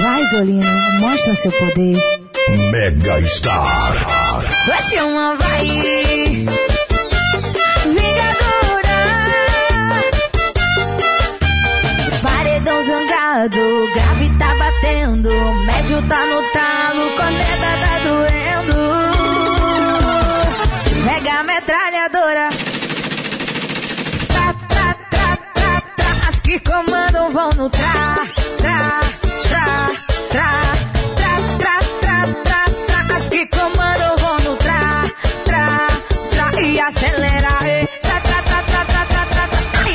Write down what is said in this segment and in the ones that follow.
Vai, Violino, mostra seu poder. Mega Star. Vai, é uma vai. Vingadora. Paredão zangado, grave tá batendo. Médio tá no talo, corneta tá doendo. Mega metralhadora. Tá, tá, tá, tá, tá. As que comandam vão no talo. acelera, e tá, tá, tá, tá, tá, tá, tá, tá,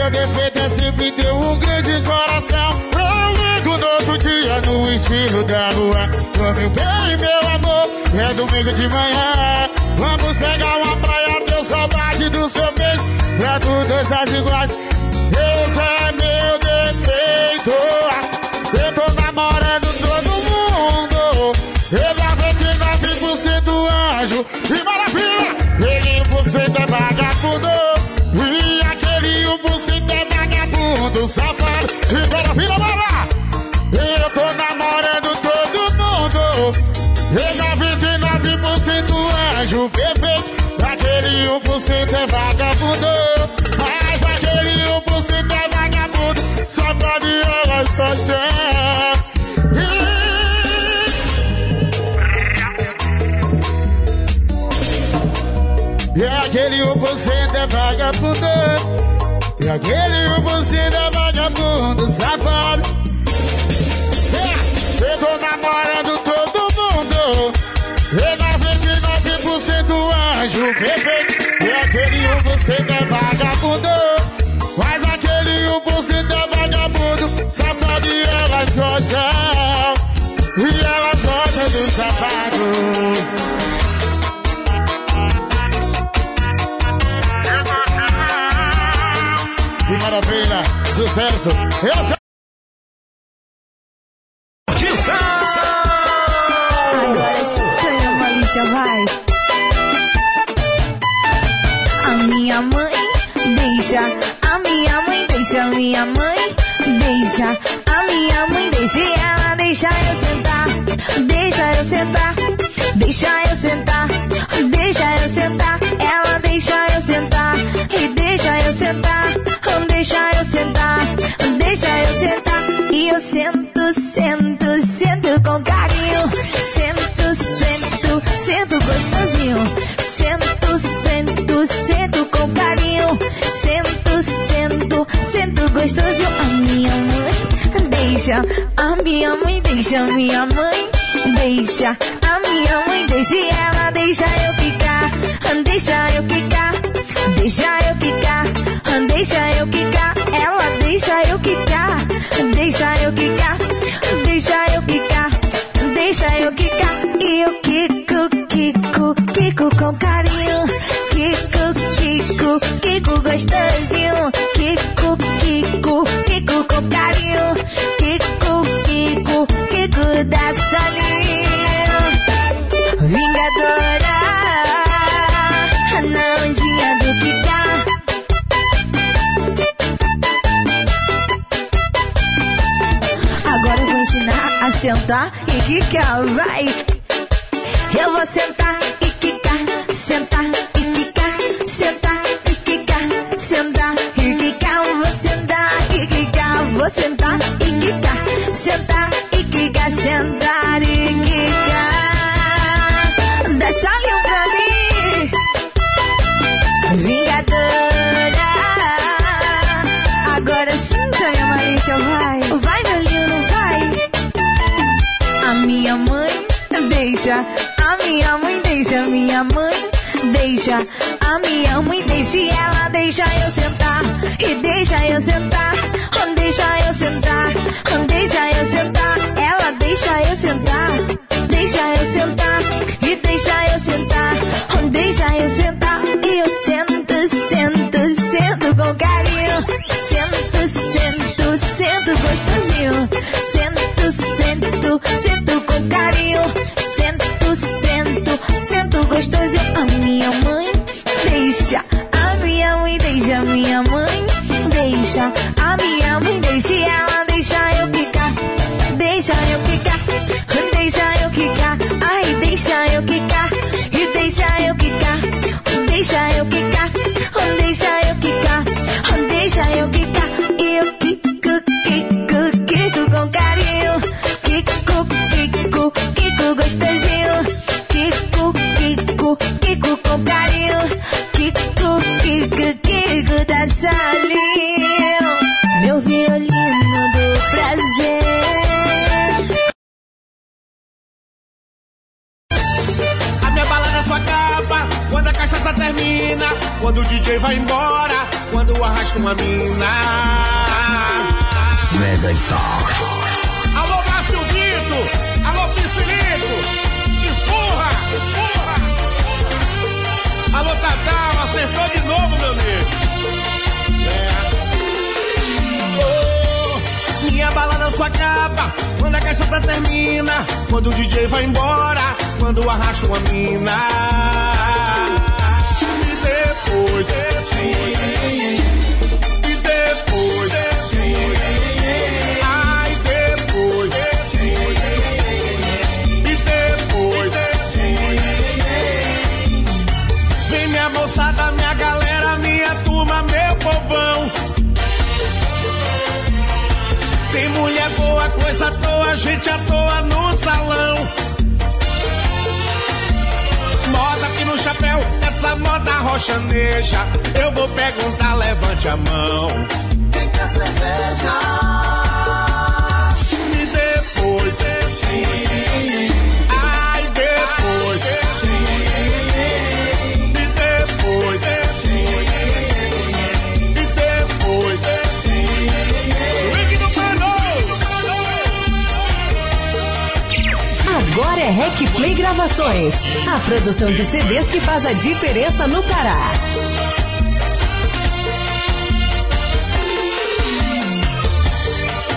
minha defesa sempre deu um grande coração. Eu ligo no outro dia no estilo da lua. Tô meu bem, meu amor, é domingo de manhã. Vamos pegar uma praia, deu saudade do seu beijo. Pra tu dois as iguais, Deus é meu Libera, vira, bora! Eu tô namorando todo mundo. E 99% é jubebê. Aquele 1% é vagabundo. Mas aquele 1% é vagabundo. Só pra viola está certo. E é aquele 1% é vagabundo. E aquele 1% é vagabundo safado. É, eu tô namorando todo mundo. E 99% anjo perfeito. E aquele 1% é vagabundo. Mas aquele 1% é vagabundo. Safado e elas gostam. E elas gostam do safado. maravilha, sucesso. Eu sei. Agora sim, a minha mãe deixa, a minha mãe deixa, a minha mãe deixa, a minha mãe deixa ela deixa eu sentar, deixa eu sentar, deixa eu sentar, deixa eu sentar, E eu sento, sento, sento com carinho. Sento, sento, sento gostosinho. Sento, sento, sento com carinho. Sento, sento, sento gostosinho. A minha mãe deixa, a minha mãe deixa, a minha mãe deixa, a minha mãe deixa ela deixa eu ficar, deixa eu ficar, deixa eu ficar deixa eu quicar, ela deixa eu quicar, deixa eu quicar, deixa eu quicar, deixa eu quicar, e eu quico, quico, quico com carinho, quico, quico, quico gostosinho, sentar e quicar, vai. Eu vou sentar e quicar, sentar e quicar, sentar e quicar, sentar e quicar, vou sentar e quicar, vou sentar e quicar, sentar e quicar, sentar deixa, a minha mãe e ela deixa eu sentar, e deixa eu sentar, deixa eu sentar, deixa eu sentar, ela deixa eu sentar, deixa eu sentar, e deixa eu sentar, deixa eu sentar, e eu sento, sento, sento com carinho, sento, sento, sento gostosinho, sento, sento, sento Gravações, a produção de CDs que faz a diferença no Pará.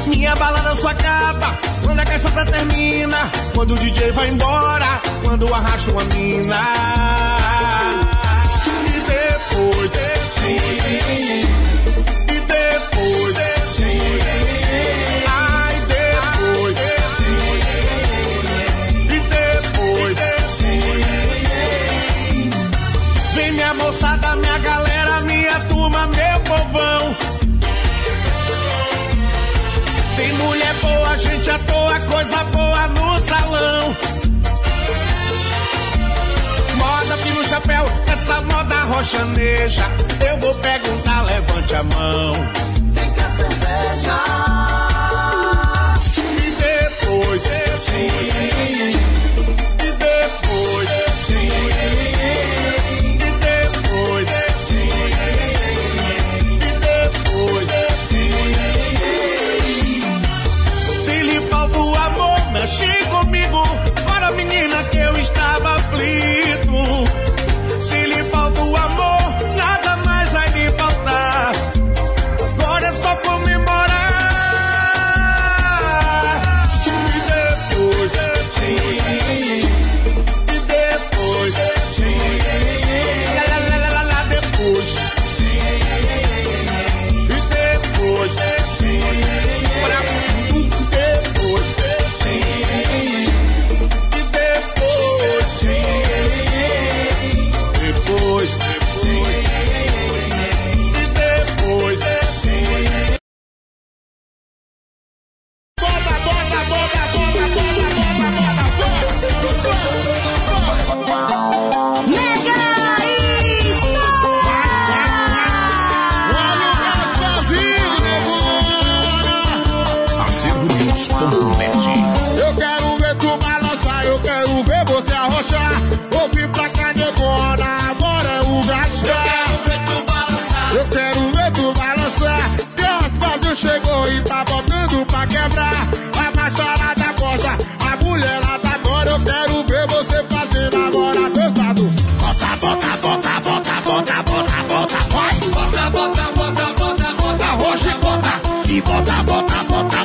Minha balada só acaba quando a cachaça tá termina, quando o DJ vai embora, quando arrasta uma mina. E depois, depois coisa boa no salão. Moda aqui no chapéu, essa moda roxaneja. Eu vou perguntar, levante a mão. Quem quer cerveja? E depois. depois. bota, bota.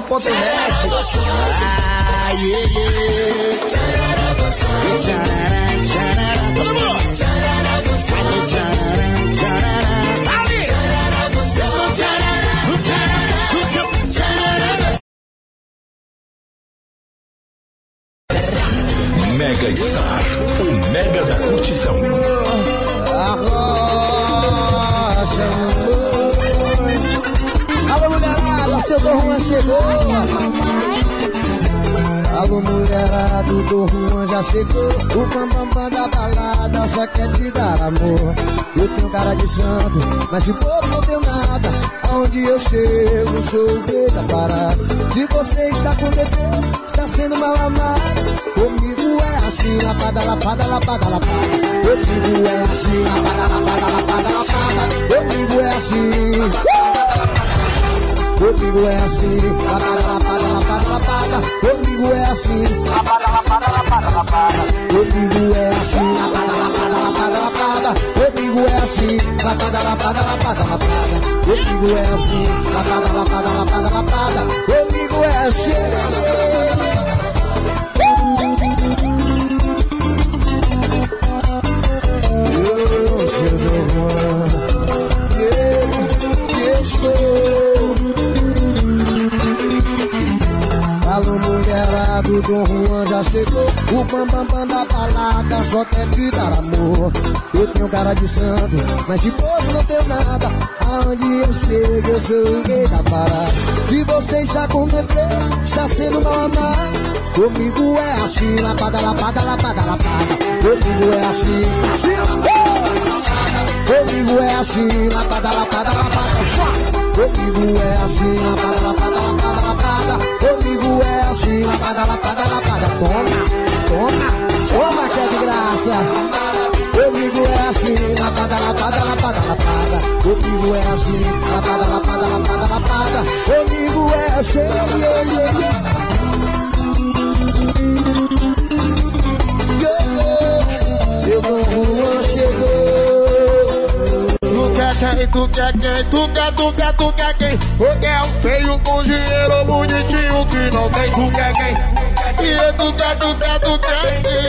Pagodão.net. Ah, yeah, yeah. E tcharará, tcharará. Todo mundo. Vai no tcharará, tcharará. Tá ali. Tcharará, no tcharará, tcharará, tcharará. Mega Star, Dom Juan chegou. Alô, mulherada, o Dom Juan já chegou. O bambambam da balada só quer te dar amor. Eu tenho cara de santo, mas de povo não tenho nada. Aonde eu chego, sou o rei da parada. Se você está com defeito, está sendo mal amado. Comigo é assim, lapada, lapada, lapada, lapada. Comigo é assim, lapada, lapada, lapada, lapada. Comigo é assim. Comigo é assim, lapada, lapada, lapada, lapada. Comigo é assim, lapada, lapada, lapada, lapada. Comigo é assim, lapada, lapada, lapada, lapada. Comigo é assim, lapada, lapada, lapada, lapada. Comigo é assim, lapada, lapada, lapada, lapada. Comigo é assim. Mulherado, Dom Juan já chegou. O bambambam bam, bam da balada só quer te dar amor. Eu tenho cara de santo, mas de povo não tenho nada. Aonde eu chego, eu sou o rei da parada. Se você está com defeito, está sendo mal amado. Comigo é assim, lapada, lapada, lapada, lapada. Comigo é assim, assim, Comigo é assim, lapada, lapada, lapada. Comigo é assim, lapada, lapada. Comigo é assim, lapada, lapada, lapada. Toma, toma, toma que é de graça. Comigo é assim, lapada, lapada, lapada, lapada. Comigo é assim, lapada, lapada, lapada, lapada. Comigo é assim, yeah, yeah, yeah. Yeah, quem, tu quer quem, tu quer, tu quer, tu quer quem? O que é um feio com dinheiro bonitinho que não tem, tu quer quem? E tu quer, tu quer, tu quer quem?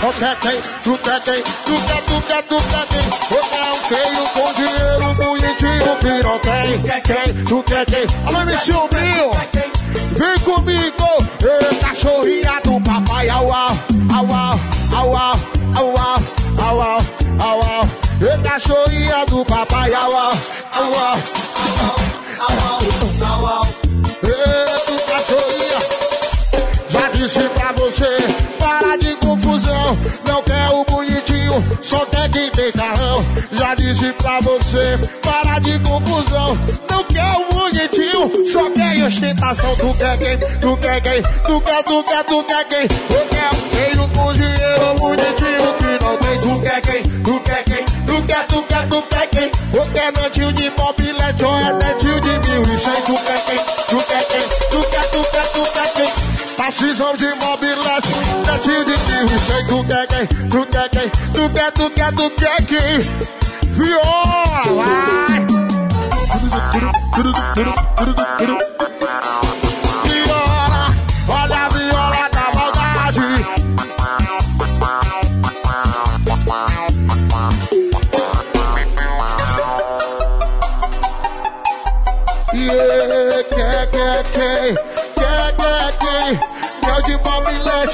Tu quer quem, tu quer quem, tu quer, tu quer, tu quer quem? O que é um feio com dinheiro bonitinho que não tem, quem? Tu quer quem? Alô, MC Obrinho! Vem comigo, ei, cachorrinha do papai. Papai, au, au, au, au. Eita, cachorrinha. Já disse pra você, para de confusão. Não quer o bonitinho, só quer quem tem carrão. Já disse pra você, para de confusão. Não quer o bonitinho, só quer ostentação. Tu quer quem? Tu quer quem? Tu quer, tu quer, tu quer quem? Eu quero feio com dinheiro, bonitinho que não tem. Tu quer quem? Tu quer? Tu quer, tu quer, tu quer quem? Quero netinho de mobilete, ou é netinho de mil e cem. Tu quer quem? Tu quer quem? Tu quer, tu quer, tu quer quem? Precisam de mobilete, netinho de mil e cem. Tu quer quem? Tu quer quem? Tu quer, tu quer, tu quer quem? Viola, vai!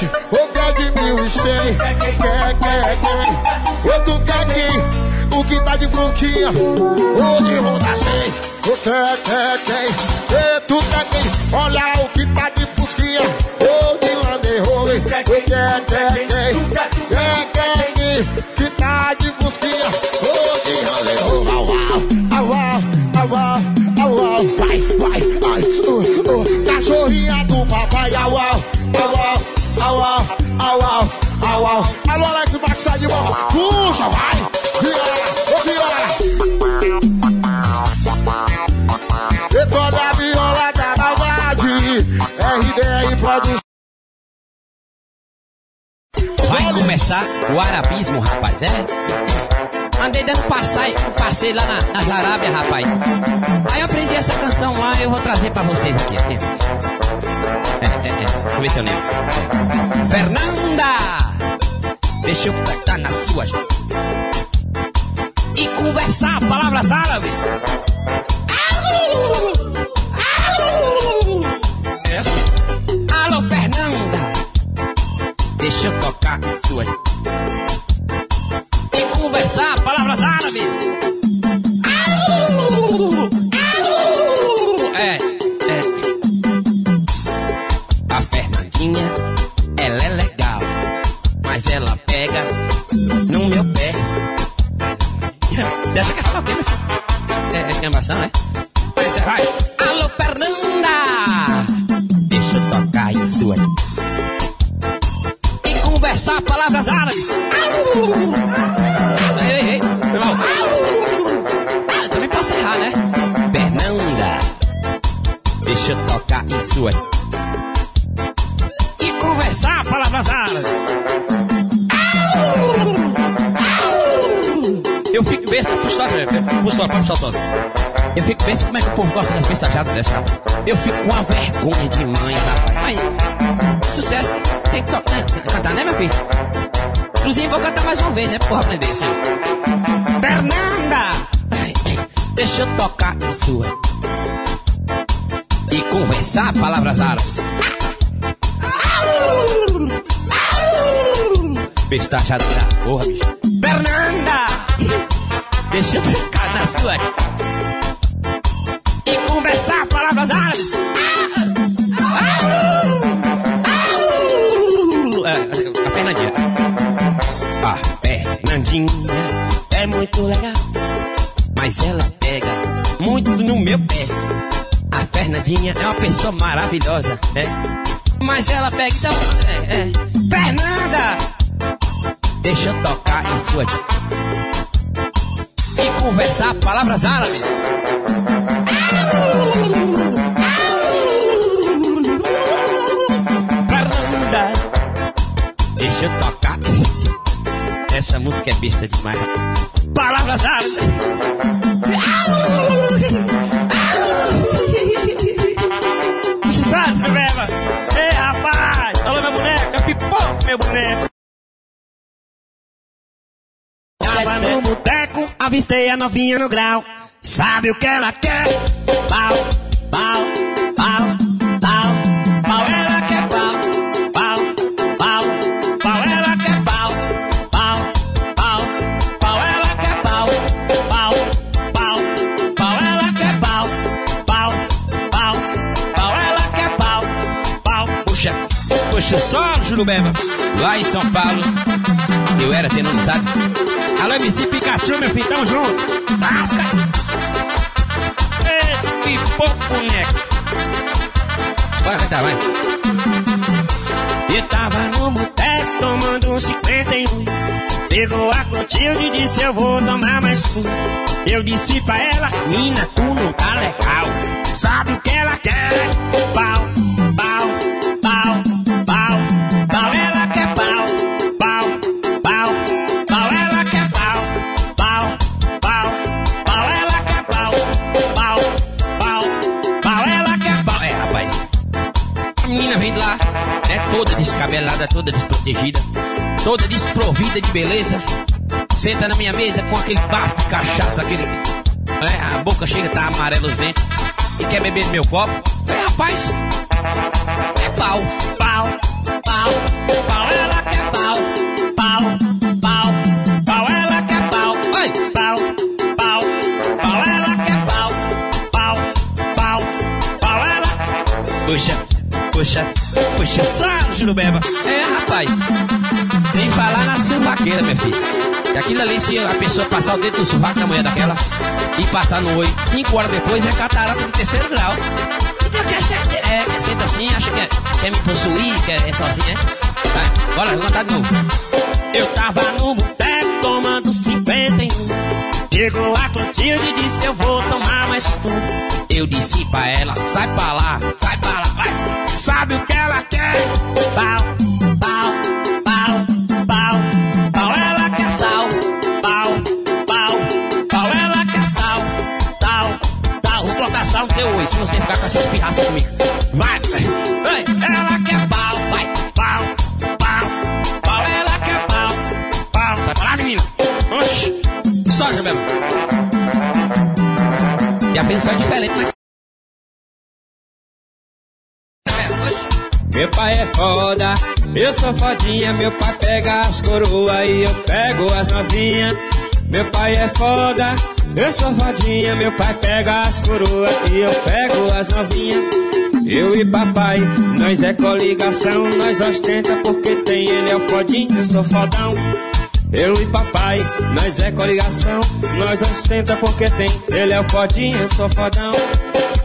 20, outra é de mil e cem. Quer, quer, quer. Outro quer é quem? O que tá de bronquinha? Ou de ronda 100. Quer, é, quer, quer. Começar o arabismo, rapaz, é? Andei dando passei, passei lá na, na rapaz. Aí eu aprendi essa canção lá eu vou trazer pra vocês aqui, assim. É, é, é. Deixa eu ver se eu lembro. Fernanda! Deixa eu botar nas suas. E conversar palavras árabes. É. Eu fico com a vergonha de mãe, rapaz. Sucesso, tem que cantar, né, meu filho? Inclusive, vou cantar mais uma vez, né, porra, aprender. Fernanda! Deixa eu tocar em sua. E conversar palavras árabes. Bestajada da porra, bicho. Pessoa maravilhosa, né? Mas ela pega então. É, é. Fernanda! Deixa eu tocar em sua. E conversar palavras árabes. Fernanda! Deixa eu tocar. Essa música é besta demais. Palavras árabes. Beba? Ei, rapaz! Alô, boneco! É pipoca, meu boneco! Tava no boteco, avistei a novinha no grau. Sabe o que ela quer? Pau, pau, pau, Jurubeba, lá em São Paulo. Eu era sabe? Alô, MC Pikachu, meu tamo junto. Lasca! Ei, que pouco boneco. Bora cantar, vai. Eu tava no boteco tomando um 51. Pegou a Clotilde e disse eu vou tomar mais um. Eu disse pra ela, mina, tu não tá legal. Sabe o que ela quer? Pau, pau, toda descabelada, toda desprotegida, toda desprovida de beleza. Senta na minha mesa com aquele bafo de cachaça, aquele. É, a boca chega, tá amarela os dentes. E quer beber meu copo? É, rapaz, é pau, pau, pau, pau, ela quer pau, pau, pau, pau, ela quer pau, oi, pau, pau, pau, ela quer pau, pau, pau, pau, ela. Puxa, puxa, puxa, só, Jurubeba. É, rapaz, que falar na suvaqueira, meu filho. Que aquilo ali, se a pessoa passar o dedo no sovaco da mulher daquela e passar no olho, cinco horas depois é catarata de terceiro grau. Então, quer, é, quer senta assim, acha que é- quer me possuir, quer, é só assim, é? Vai, bora, vou cantar de novo. Eu tava no boteco tomando 51. Chegou a Clotilde e disse eu vou tomar mais um. Eu disse pra ela, sai pra lá, sai pra lá, vai. Sabe o que ela quer? Pau, pau, pau, pau, pau, ela quer sal. Pau, pau, pau, ela quer sal. Sal, sal, vou botar sal no teu oi, se você ficar com essas pirraças comigo. Vai, vai, ela quer pau, vai, pau, pau, pau, ela quer pau, pau. Sai pra lá, menina. Oxi, só, Jabeba. E a pessoa é diferente, mas... Meu pai é foda, eu sou fodinha, meu pai pega as coroas e eu pego as novinhas. Meu pai é foda, eu sou fodinha, meu pai pega as coroas e eu pego as novinhas. Eu e papai, nós é coligação, nós ostenta porque tem ele é o fodinho, eu sou fodão. Eu e papai, nós é coligação, nós ostenta porque tem ele é o fodinho, eu sou fodão.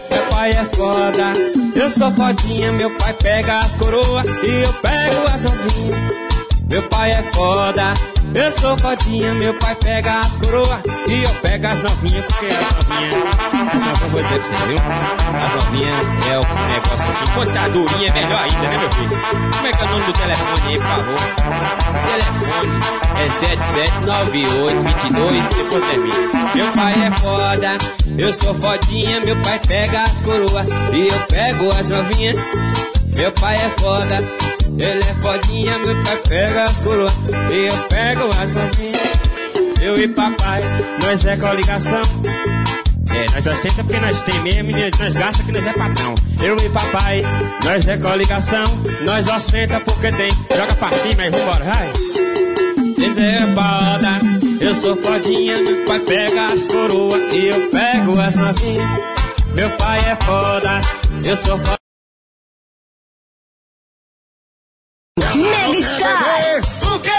Meu pai é foda, eu sou fodinha, meu pai pega as coroas e eu pego as novinhas. Meu pai é foda, eu sou fodinha, meu pai pega as coroas e eu pego as novinhas, porque as novinhas, essa eu vou dizer pra vocês, viu? As novinhas é um negócio assim, quando tá durinha é melhor ainda, né, meu filho? Como é que é o nome do telefone aí, por favor? Telefone é 779822, depois termina. Meu pai é foda, eu sou fodinha, meu pai pega as coroas e eu pego as novinhas. Meu pai é foda, ele é fodinha, meu pai pega as coroas e eu pego as novinhas. Eu e papai, nós é coligação. É, nós ostenta porque nós tem mesmo e nós gasta que nós é patrão. Eu e papai, nós é coligação. Nós ostenta porque tem. Joga pra cima e vambora, vai. Eles é foda, eu sou fodinha, meu pai pega as coroas e eu pego as novinhas. Meu pai é foda, eu sou foda. Mega Star. O que?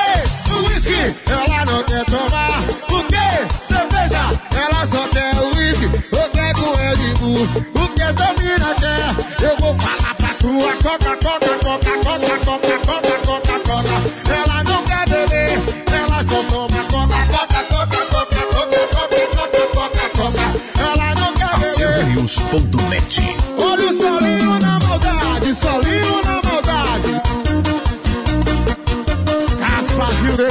Whisky, ela não quer tomar. O que? Cerveja, ela só quer uísque. Eu quero com Red Bull. O que essa mina quer? Eu vou falar pra sua coca, coca, coca, coca, coca, coca, coca, coca. Ela não quer beber, ela só toma coca, coca, coca, coca, coca, coca, coca, coca, coca. Ela não quer beber. Silvius.net. Olha o solinho na maldade, solinho na Ih,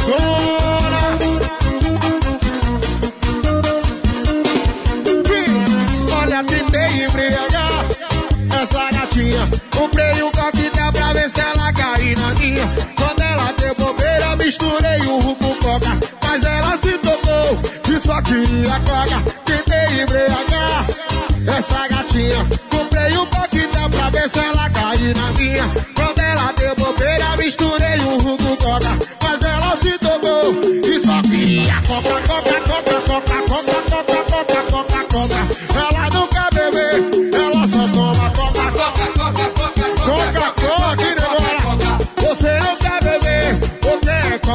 Olha, tentei embriagar essa gatinha. Comprei um coquetel pra ver se ela cair na minha. Quando ela deu bobeira, misturei o rum com coca. Mas ela se tocou, que só queria coca. Tentei embriagar essa gatinha.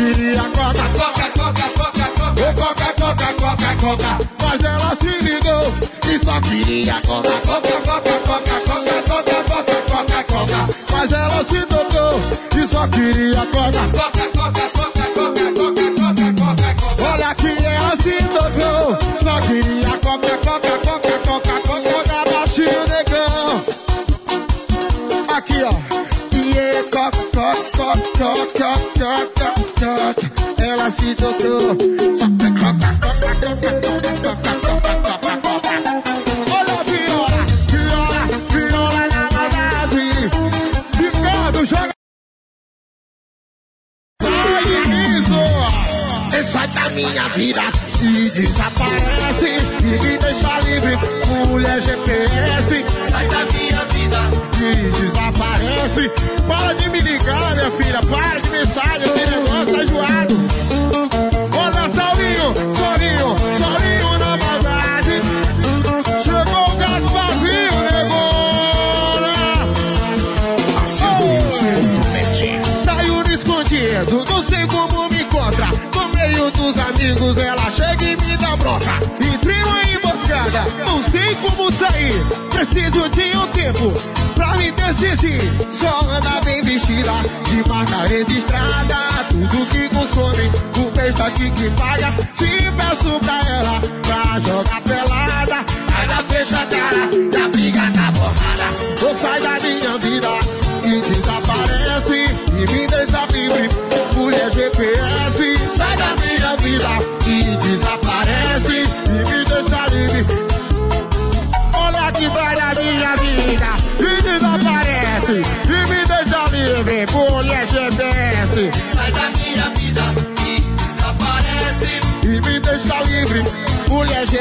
queria coca. Coca, coca, coca, coca. Coca, coca, coca, coca. Mas ela se ligou e só queria coca, coca, coca, coca, coca, coca, coca, coca, coca. Mas ela se tocou e só queria. Coca, coca, Obrigado. pode que paga.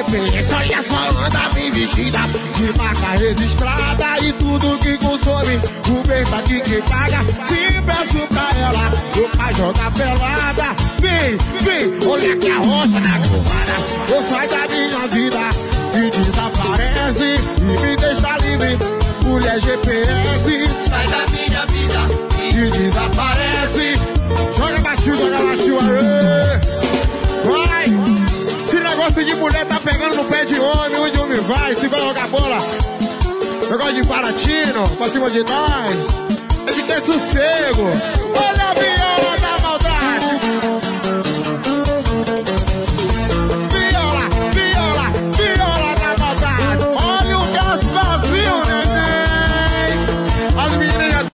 GPS, olha só, anda bem vestida, de marca registrada e tudo que consome. O bem aqui que paga, se peço pra ela, o pai joga pelada. Vem, vem, olha que a roça na curvada. Ou sai da minha vida e desaparece e me deixa livre. Mulher GPS Sai da minha vida e e desaparece. Joga baixinho, joga baixinho, aê! De mulher tá pegando no pé de homem, onde homem vai, se vai jogar bola. Negócio de Paratino, pra cima de nós. A gente quer sossego. Olha a viola da maldade. Viola, viola, viola da maldade. Olha o gás vazio, neném. As meninas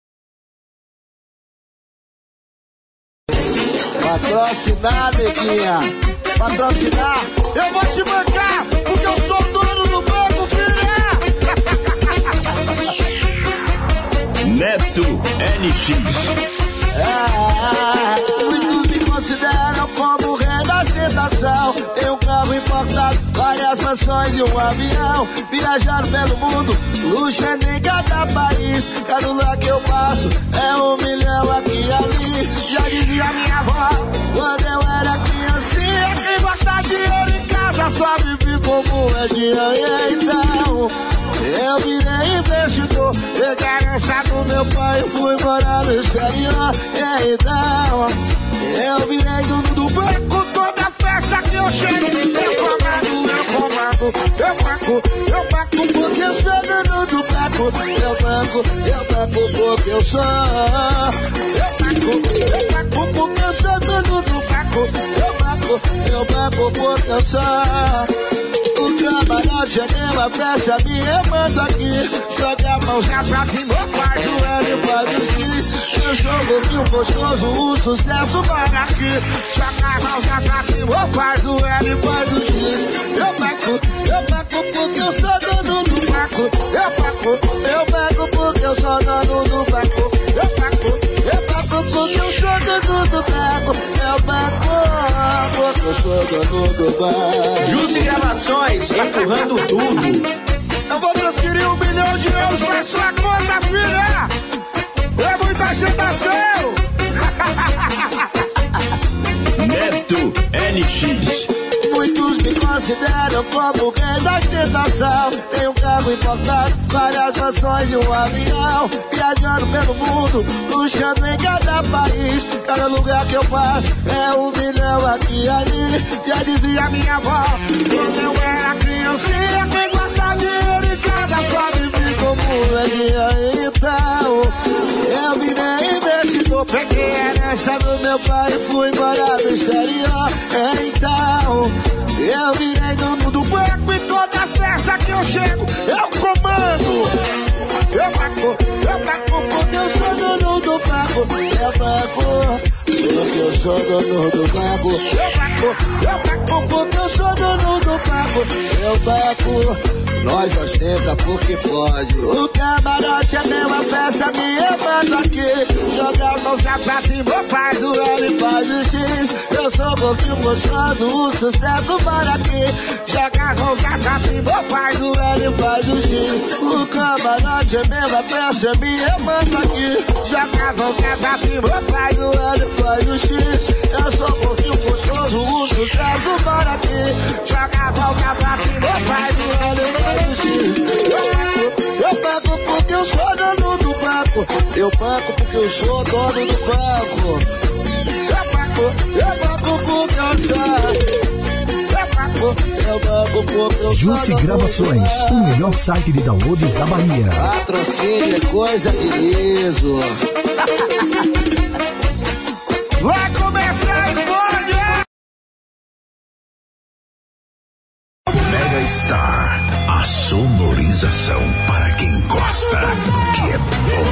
Patrocinar, neguinha. Patrocinar. Eu vou te bancar, porque eu sou dono do banco, filha. Neto NX. É, muitos me consideram como rei da ostentação. Tenho um carro importado, várias mansões e um avião. Viajando pelo mundo, luxo é em cada país. Cada lugar que eu passo é um milhão aqui e ali. Já dizia minha avó, quando eu era criancinha, quem guarda dinheiro Então, eu virei investidor, peguei a do meu pai e fui morar no exterior. E então, eu virei dono do banco, toda festa que eu chego, eu comando, eu comando, eu banco, eu banco porque eu sou dono do banco. Eu banco, eu banco porque eu sou. Eu banco, eu banco porque banco. Eu porque eu sou. O camarote é mesmo, fecha minha manda aqui. Joga a mãozinha pra cima, faz joelho pra vestir. Eu sou um gordinho gostoso, o sucesso vai aqui. Joga a mãozinha pra cima, faz joelho pra vestir. Eu pego, eu pego porque eu sou dono do paco. Eu pego, eu pego porque eu sou dono do paco. Eu pego, eu pego porque eu sou dono do paco. Eu pego dono do paco. Jusce Gravações, empurrando tudo. Eu vou transferir um milhão de euros pra sua conta, filha! É muita agitação! Neto NX. Me consideram como rei da tentação. Tenho um carro importado, várias mansões e um avião. Viajando pelo mundo, luxando em cada país. Cada lugar que eu passo é um milhão aqui e ali. Já dizia minha avó, quando eu era criancinha, quem guarda dinheiro em casa só vive como velhinha. Então, eu virei investidor. Peguei a herança do meu pai e fui morar no exterior. Então, eu virei dono do banco e toda festa que eu chego, eu comando. Eu pago, eu pago porque eu sou dono do pago. Eu pago porque eu sou dono do pago. Eu pago, eu pago porque eu sou dono do pago. Eu pago. Nós ostenta porque foge. O camarote é meu, a festa minha manda aqui. Joga a mãozinha pra cima, faz o L e faz o X. Eu sou um pouquinho gostoso, o sucesso para aqui. Joga a mãozinha pra cima, faz o L e faz o X. O camarote é meu, a festa minha manda aqui. Joga a mãozinha pra cima, faz o L e faz o X. Eu sou um pouquinho gostoso, o sucesso para aqui. Joga a mãozinha pra cima, faz o L e faz o X. Eu pago, eu pago porque eu sou dono do banco. Eu pago porque eu sou dono do banco. Eu pago, eu pago porque eu sou. Eu pago, eu pago porque eu sou. Jusce dono do Gravações, banco. o melhor site de downloads da Bahia. Patrocínio é coisa de liso. Vai começar Star, a sonorização para quem gosta do que é bom.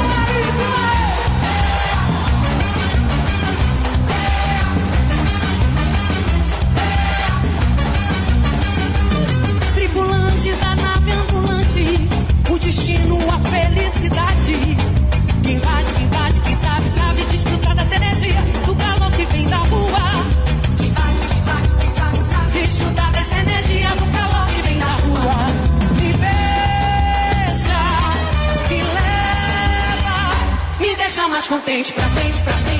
Tripulante da nave ambulante, o destino, a felicidade. Mais contente pra frente, pra frente,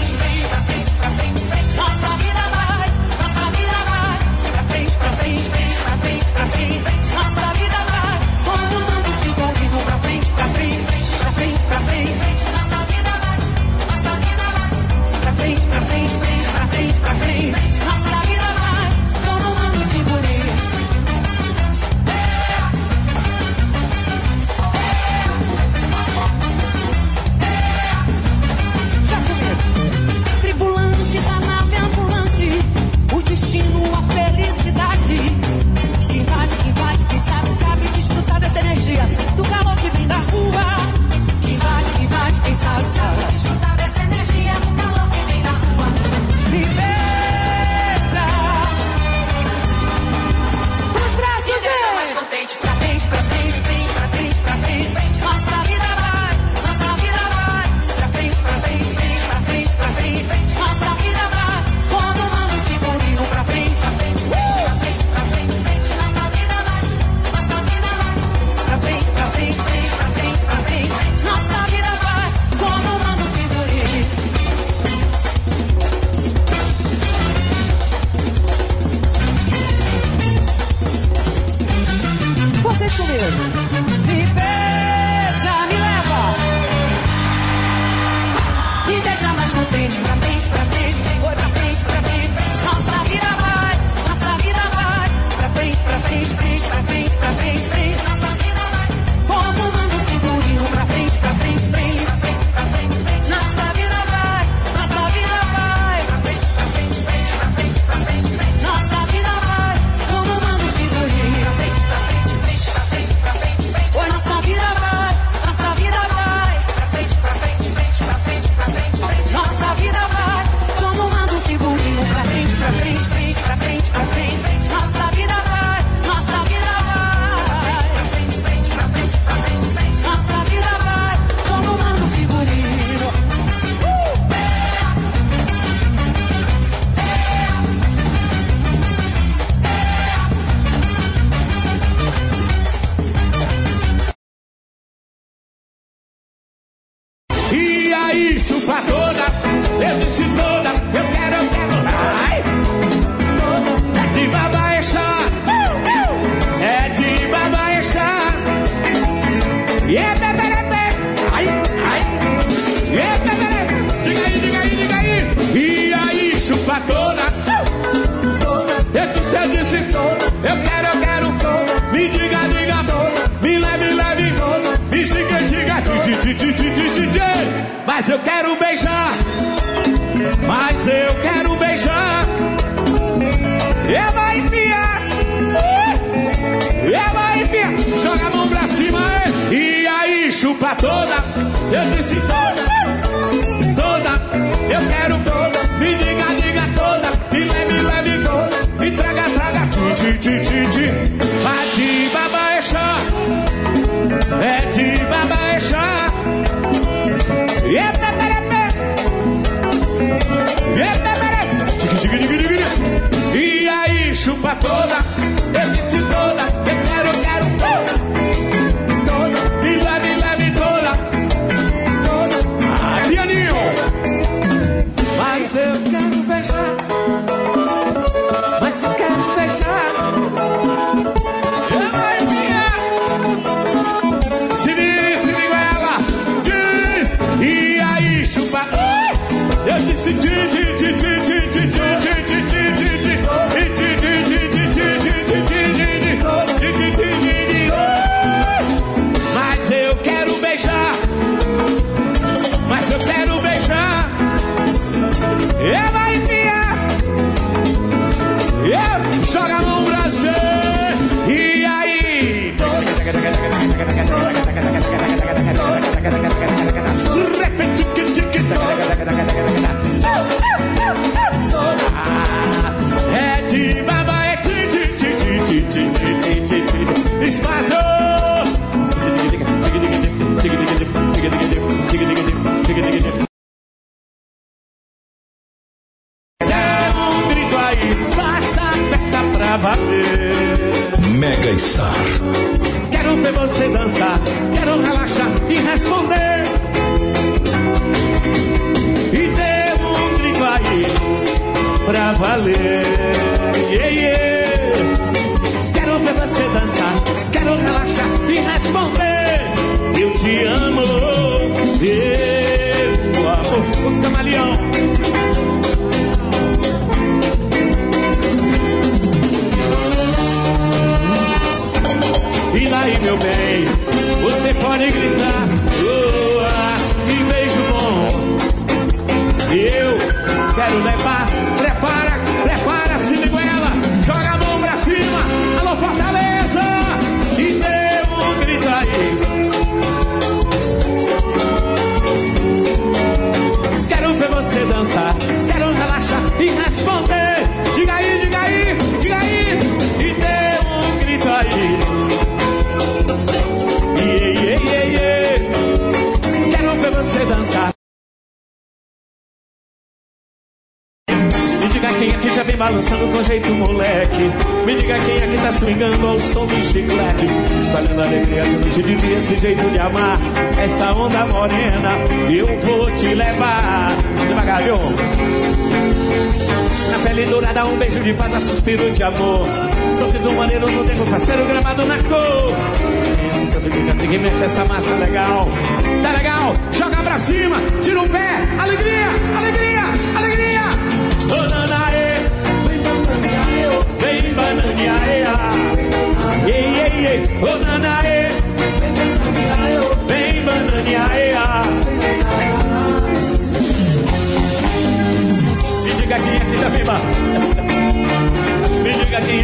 toda.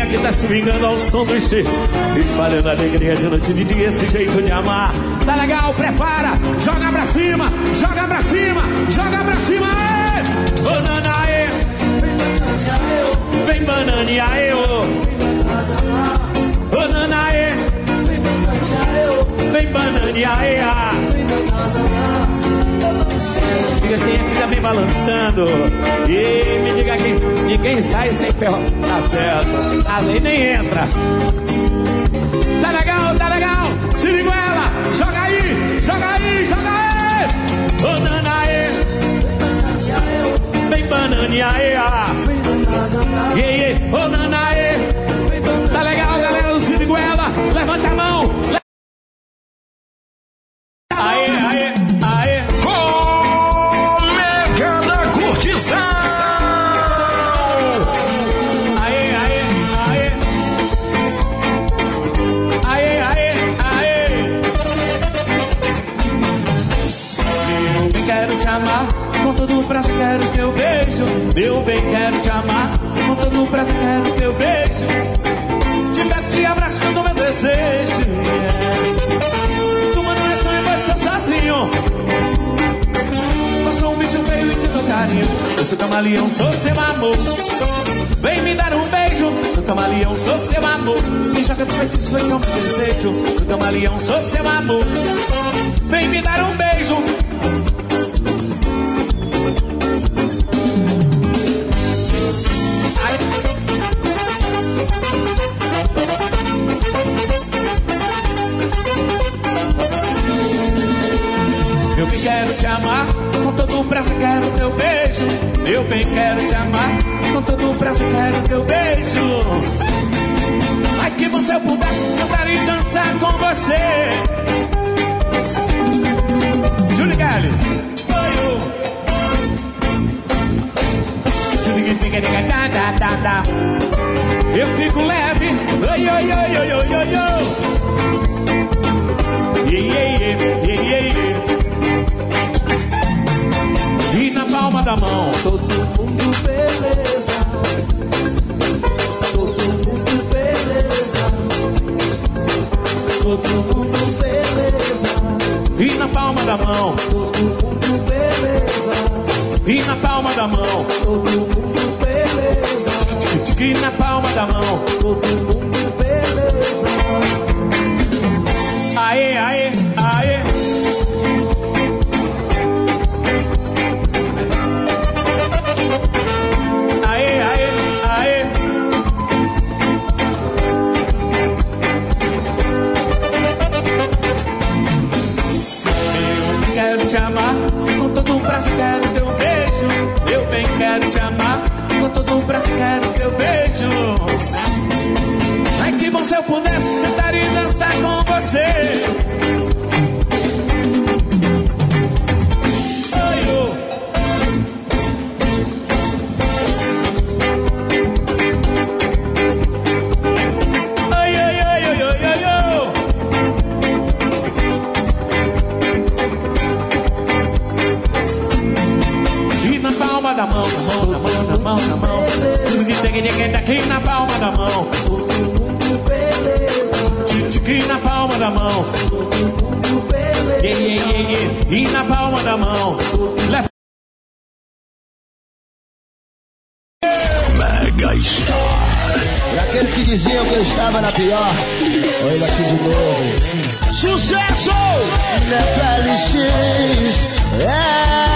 que tá swingando ao som do Xê. Espalhando alegria de noite e de dia, esse jeito de amar. Tá legal, prepara, joga pra cima, joga pra cima, joga pra cima, Ô Banana! Vem bananinha, eu! Banana, é! Vem bananinha, eu! Vem bananinha, eu! filhas, assim, que aqui também balançando. E me diga quem, ninguém sai sem ferro. Tá certo, a lei nem entra. Tá legal, tá legal, se ligou ela, joga aí, joga aí, joga aí. Ô oh, Danaê, vem bananeaê, yeah, yeah. ô oh, tá legal, galera do Cine levanta a mão, com todo o prazer quero teu beijo. Eu bem quero te amar, com todo o prazer quero teu beijo. Ai que eu pudesse cantar e dançar com você. Júlio da. Eu fico leve. Oi, oi, oi, oi, oi, oi, oi. Da mão, todo mundo beleza. Todo mundo beleza. Todo mundo beleza. E na palma da mão, todo mundo beleza. E na palma da mão, todo mundo beleza. E na palma da mão, todo mundo beleza. Aê, aê. Quero teu beijo. Eu bem quero te amar, com todo o prazer quero teu beijo. Ai que bom se eu pudesse cantar e dançar com você. Mão, na mão. Tudo que tem que tem aqui na palma da mão. Tique na palma da mão. Yeah, yeah, yeah, yeah. E na palma da mão. Leva. Mega Star. Pra aqueles que diziam que eu estava na pior, olha aqui de novo. Sucesso! Neto LX! É.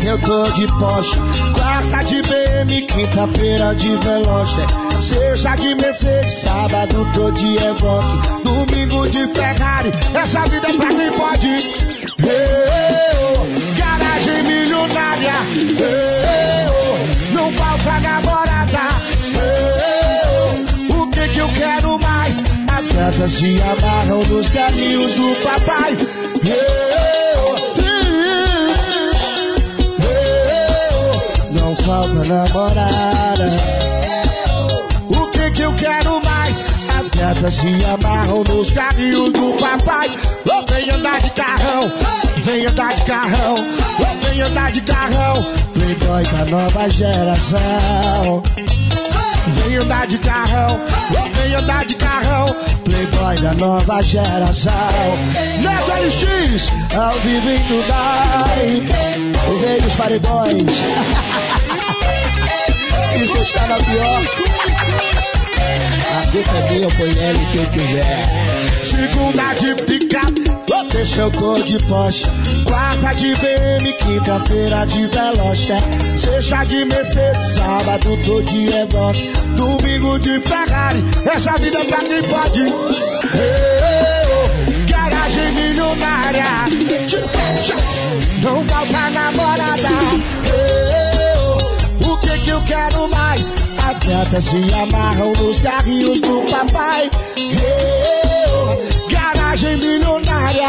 terça eu tô de Porsche. Quarta de BM, quinta-feira de Veloster. Sexta de Mercedes, sábado tô de Evoque. Domingo de Ferrari, essa vida é pra quem pode. Eu, garagem milionária. Eu, não falta namorada. Eu, o que que eu quero mais? As gatas se amarram nos caminhos do papai. Eu, não falta namorada. O que que eu quero mais? As gatas se amarram nos carrinhos do papai. Oh, vem andar de carrão, vem andar de carrão, oh, vem andar de carrão. Playboy da nova geração. Vem andar de carrão, oh, vem andar de carrão. Playboy da nova geração. Neto LX, ao vivo em Dubai. O rei dos paredões. Se você está na pior. A culpa é minha, ponho ele quem quiser. Segunda de picape, terça eu tô de Porsche. Quarta de BM, quinta-feira de Veloster. Sexta de Mercedes, sábado tô de Evoque. Domingo de Ferrari, essa vida pra quem pode. Garagem milionária. Não falta namorada. Que eu quero mais? As gatas se amarram nos carrinhos do papai. Eu, garagem milionária.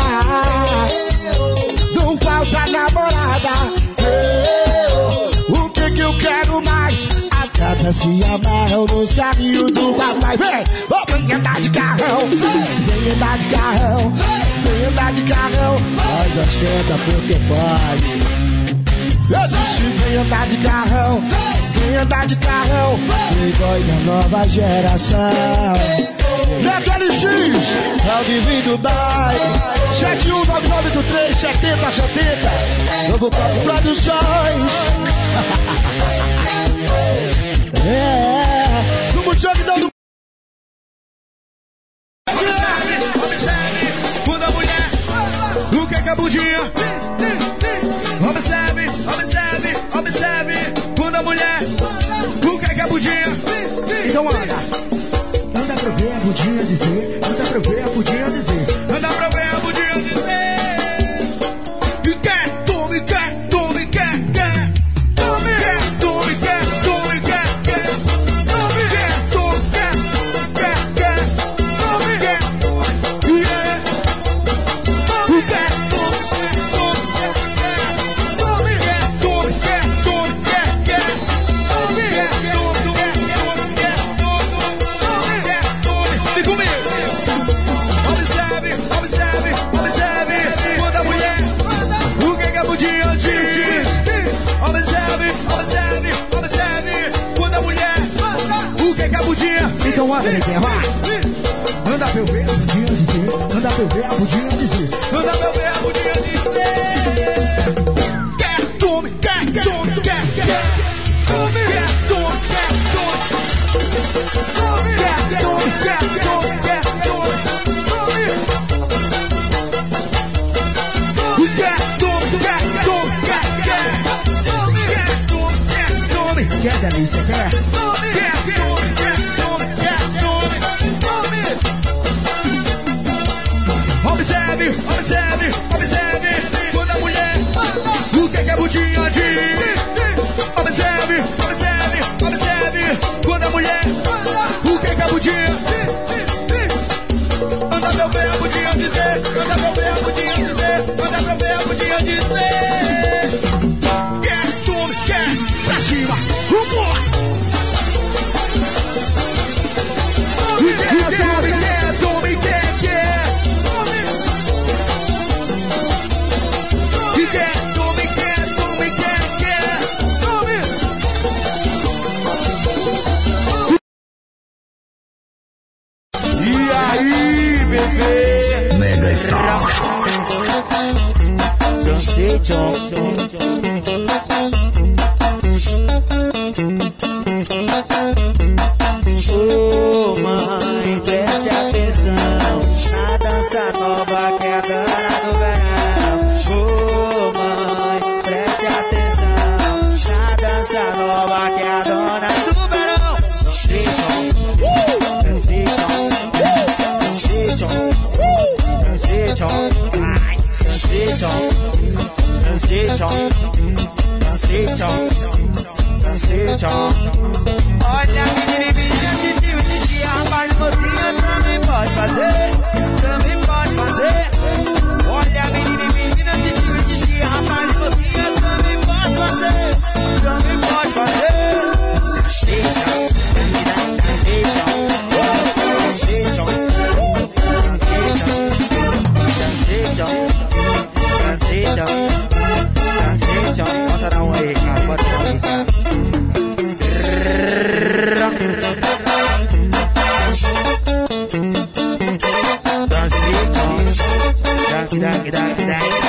Não falta namorada. Eu, o que que eu quero mais? As gatas se amarram nos carrinhos do papai. Vem, oh, vem andar de carrão. Vem andar de carrão. Vem andar de carrão. Faz as tenta porque pode. Existe, vem andar de carrão, vem quem andar tá de carrão, playboy da nova geração. Neto é LX, é o divino do bairro. 719923 7070, Novo Papo Produções. é. dang, dang, dang.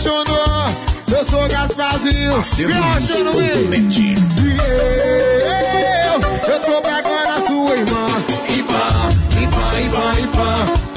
apaixonou. Eu sou gato vazio, Acervo me acha no meio. eu, eu tô pegando a sua irmã. Ipa, ipa, ipa, ipa.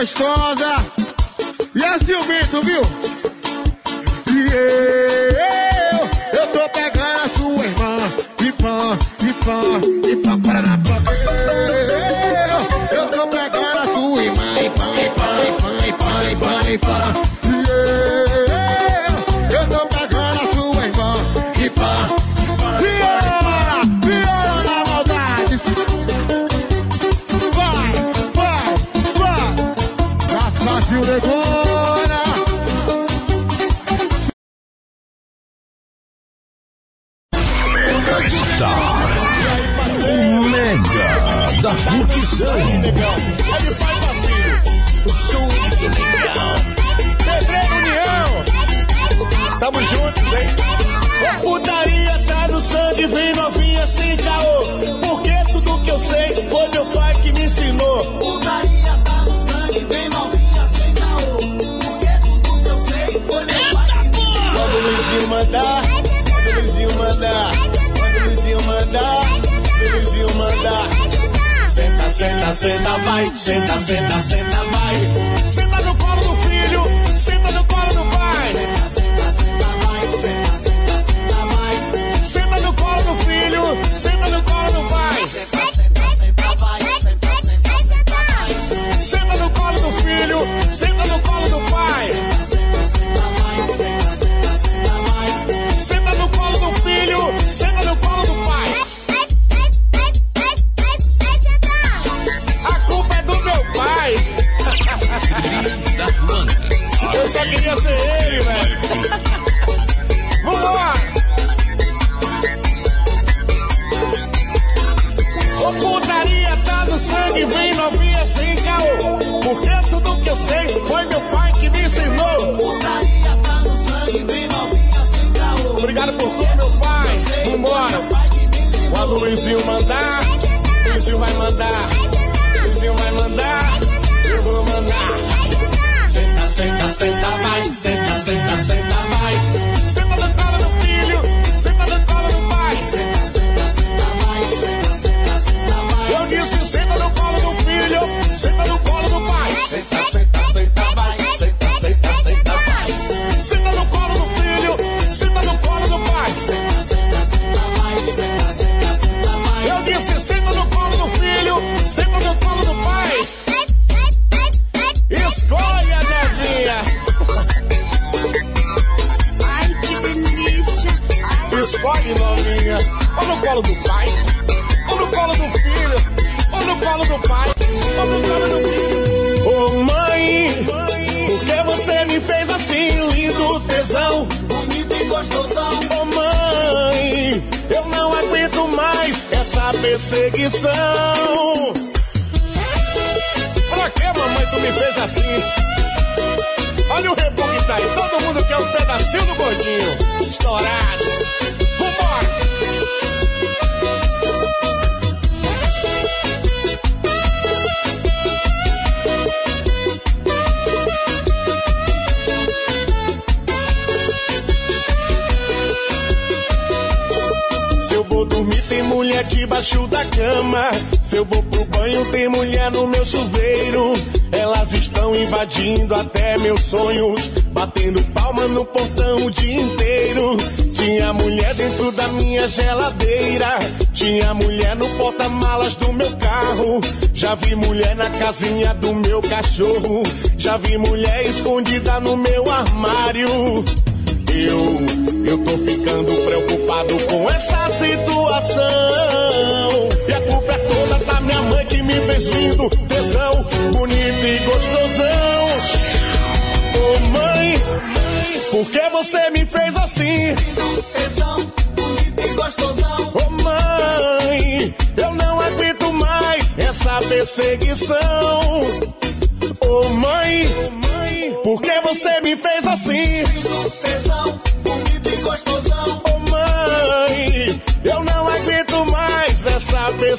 gostosa. E é ciumento, viu? Yeah. É. Brasil, negou.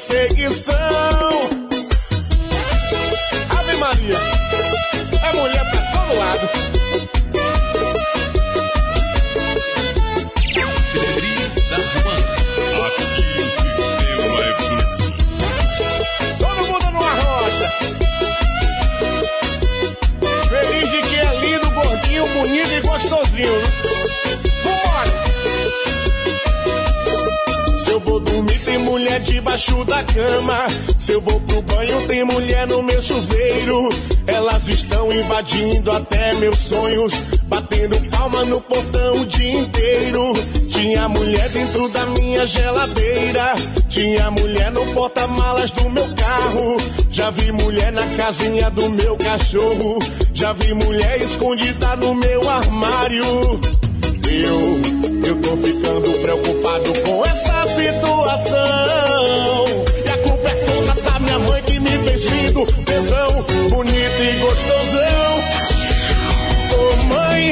Perseguição. Cama. Se eu vou pro banho, tem mulher no meu chuveiro. Elas estão invadindo até meus sonhos. Batendo palma no portão o dia inteiro. Tinha mulher dentro da minha geladeira. Tinha mulher no porta-malas do meu carro. Já vi mulher na casinha do meu cachorro. Já vi mulher escondida no meu armário. Eu, eu tô ficando preocupado com essa situação. Lindo, tesão, bonito e gostosão. Ô mãe,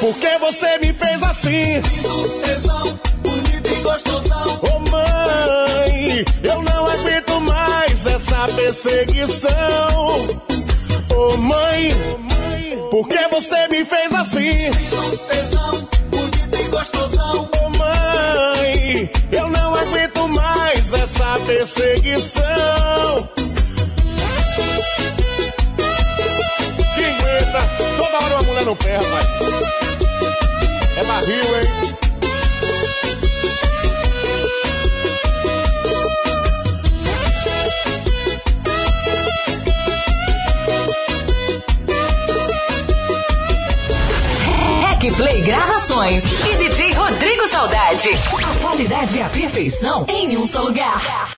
por que você me fez assim? Tesão, bonito e gostosão. Ô mãe, eu não aguento mais essa perseguição. Ô mãe, por que você me fez assim? Tesão, bonito e gostosão. Ô mãe, eu não aguento mais essa perseguição. No pé, rapaz. É barril, hein? Play Gravações e DJ Rodrigo Saudade. A qualidade e a perfeição em um só lugar.